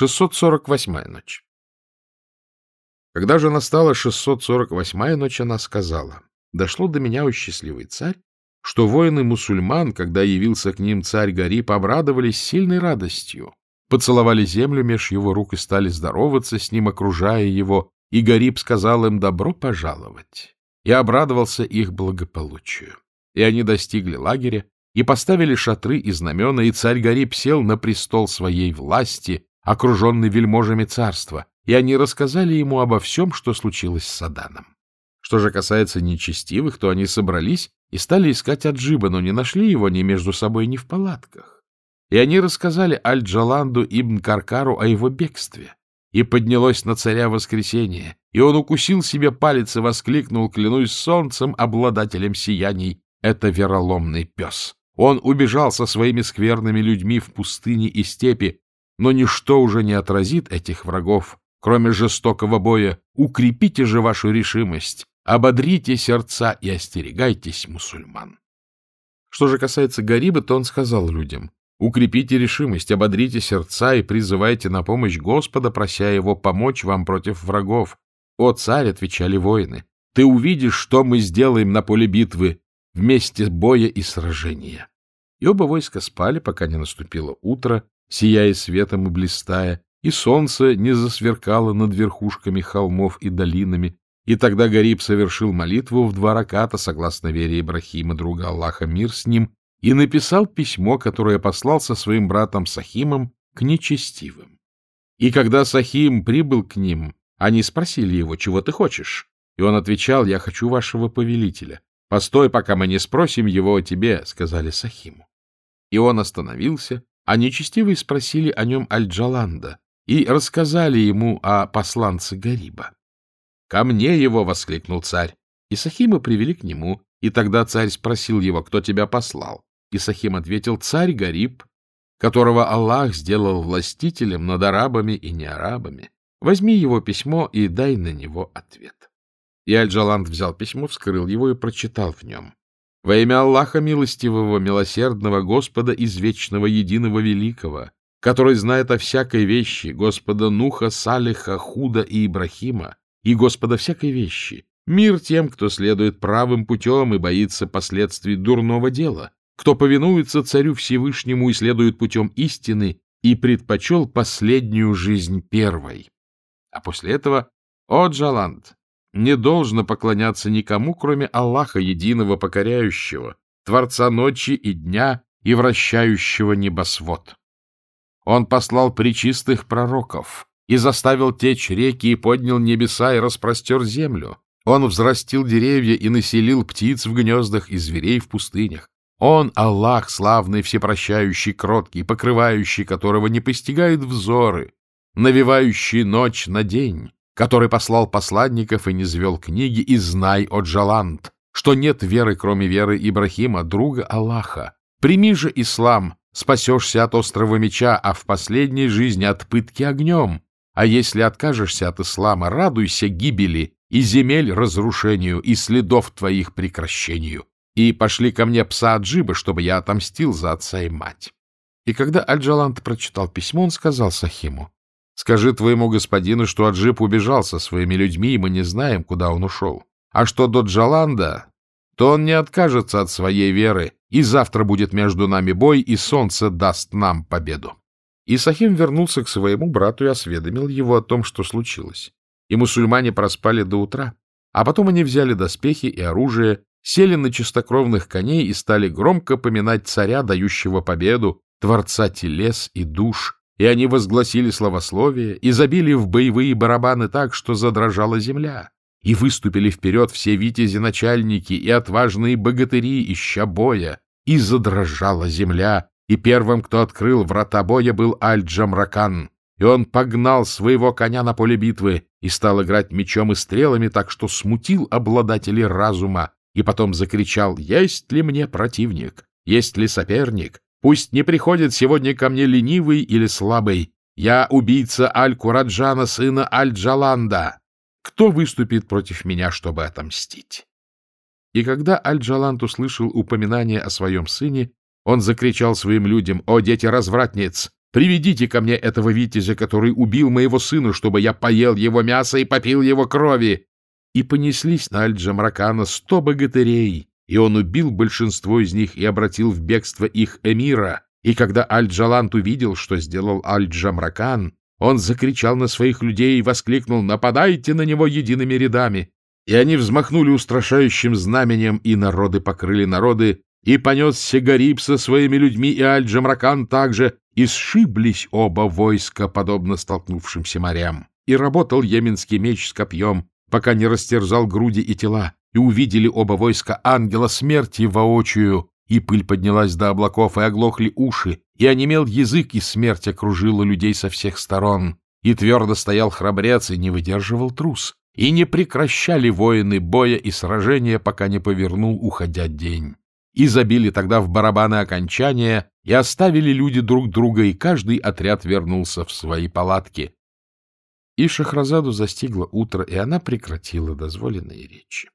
648-я ночь. Когда же настала 648-я ночь, она сказала, «Дошло до меня, о счастливый царь, что воины мусульман, когда явился к ним царь Гариб, обрадовались сильной радостью, поцеловали землю меж его рук и стали здороваться с ним, окружая его, и Гариб сказал им «добро пожаловать» и обрадовался их благополучию. И они достигли лагеря, и поставили шатры и знамена, и царь Гариб сел на престол своей власти, окруженный вельможами царства, и они рассказали ему обо всем, что случилось с Саданом. Что же касается нечестивых, то они собрались и стали искать Аджиба, но не нашли его ни между собой, ни в палатках. И они рассказали Аль-Джаланду ибн Каркару о его бегстве. И поднялось на царя воскресенье, и он укусил себе палец и воскликнул, клянусь солнцем, обладателем сияний, это вероломный пес. Он убежал со своими скверными людьми в пустыне и степи, но ничто уже не отразит этих врагов, кроме жестокого боя. Укрепите же вашу решимость, ободрите сердца и остерегайтесь мусульман. Что же касается Гариба, то он сказал людям, укрепите решимость, ободрите сердца и призывайте на помощь Господа, прося его помочь вам против врагов. О, царь, отвечали воины, ты увидишь, что мы сделаем на поле битвы, вместе боя и сражения. И оба войска спали, пока не наступило утро, сияя светом и блистая, и солнце не засверкало над верхушками холмов и долинами, и тогда Гариб совершил молитву в два раката, согласно вере Ибрахима, друга Аллаха, мир с ним, и написал письмо, которое послал со своим братом Сахимом к нечестивым. И когда Сахим прибыл к ним, они спросили его, чего ты хочешь? И он отвечал, я хочу вашего повелителя. Постой, пока мы не спросим его о тебе, — сказали Сахиму. И он остановился, а нечестивые спросили о нем Аль-Джаланда и рассказали ему о посланце Гариба. — Ко мне его! — воскликнул царь. И Сахима привели к нему, и тогда царь спросил его, кто тебя послал. И Сахим ответил, царь Гариб, которого Аллах сделал властителем над арабами и неарабами. Возьми его письмо и дай на него ответ. И Аль-Джаланд взял письмо, вскрыл его и прочитал в нем. «Во имя Аллаха Милостивого, Милосердного, Господа Извечного, Единого Великого, который знает о всякой вещи, Господа Нуха, Салиха, Худа и Ибрахима, и Господа всякой вещи, мир тем, кто следует правым путем и боится последствий дурного дела, кто повинуется Царю Всевышнему и следует путем истины и предпочел последнюю жизнь первой». А после этого «О, Джаланд, не должно поклоняться никому, кроме Аллаха, единого покоряющего, Творца ночи и дня и вращающего небосвод. Он послал причистых пророков и заставил течь реки и поднял небеса и распростер землю. Он взрастил деревья и населил птиц в гнездах и зверей в пустынях. Он — Аллах, славный, всепрощающий, кроткий, покрывающий, которого не постигают взоры, навивающий ночь на день, который послал посланников и не звел книги, и знай, о что нет веры, кроме веры Ибрахима, друга Аллаха. Прими же ислам, спасешься от острого меча, а в последней жизни от пытки огнем. А если откажешься от ислама, радуйся гибели и земель разрушению, и следов твоих прекращению. И пошли ко мне пса Аджиба, чтобы я отомстил за отца и мать. И когда Аль-Джалант прочитал письмо, он сказал Сахиму, Скажи твоему господину, что Аджип убежал со своими людьми, и мы не знаем, куда он ушел. А что до Джаланда, то он не откажется от своей веры, и завтра будет между нами бой, и солнце даст нам победу. И Сахим вернулся к своему брату и осведомил его о том, что случилось. И мусульмане проспали до утра, а потом они взяли доспехи и оружие, сели на чистокровных коней и стали громко поминать царя, дающего победу, творца телес и душ, и они возгласили славословие и забили в боевые барабаны так, что задрожала земля. И выступили вперед все витязи-начальники и отважные богатыри, ища боя, и задрожала земля, и первым, кто открыл врата боя, был Аль-Джамракан, и он погнал своего коня на поле битвы и стал играть мечом и стрелами так, что смутил обладателей разума, и потом закричал «Есть ли мне противник? Есть ли соперник? Пусть не приходит сегодня ко мне ленивый или слабый. Я убийца Аль-Кураджана, сына Аль-Джаланда. Кто выступит против меня, чтобы отомстить? И когда Аль-Джаланд услышал упоминание о своем сыне, он закричал своим людям, «О, дети развратниц! Приведите ко мне этого витязя, который убил моего сына, чтобы я поел его мясо и попил его крови. И понеслись на Аль-Джамракана сто богатырей, и он убил большинство из них и обратил в бегство их эмира. И когда Аль-Джалант увидел, что сделал Аль-Джамракан, он закричал на своих людей и воскликнул «Нападайте на него едиными рядами!» И они взмахнули устрашающим знаменем, и народы покрыли народы, и понесся Гариб со своими людьми, и Аль-Джамракан также, и сшиблись оба войска, подобно столкнувшимся морям. И работал йеменский меч с копьем, пока не растерзал груди и тела, и увидели оба войска ангела смерти воочию, и пыль поднялась до облаков, и оглохли уши, и онемел язык, и смерть окружила людей со всех сторон. И твердо стоял храбрец, и не выдерживал трус, и не прекращали воины боя и сражения, пока не повернул, уходя день. И забили тогда в барабаны окончания, и оставили люди друг друга, и каждый отряд вернулся в свои палатки. И Шахразаду застигло утро, и она прекратила дозволенные речи.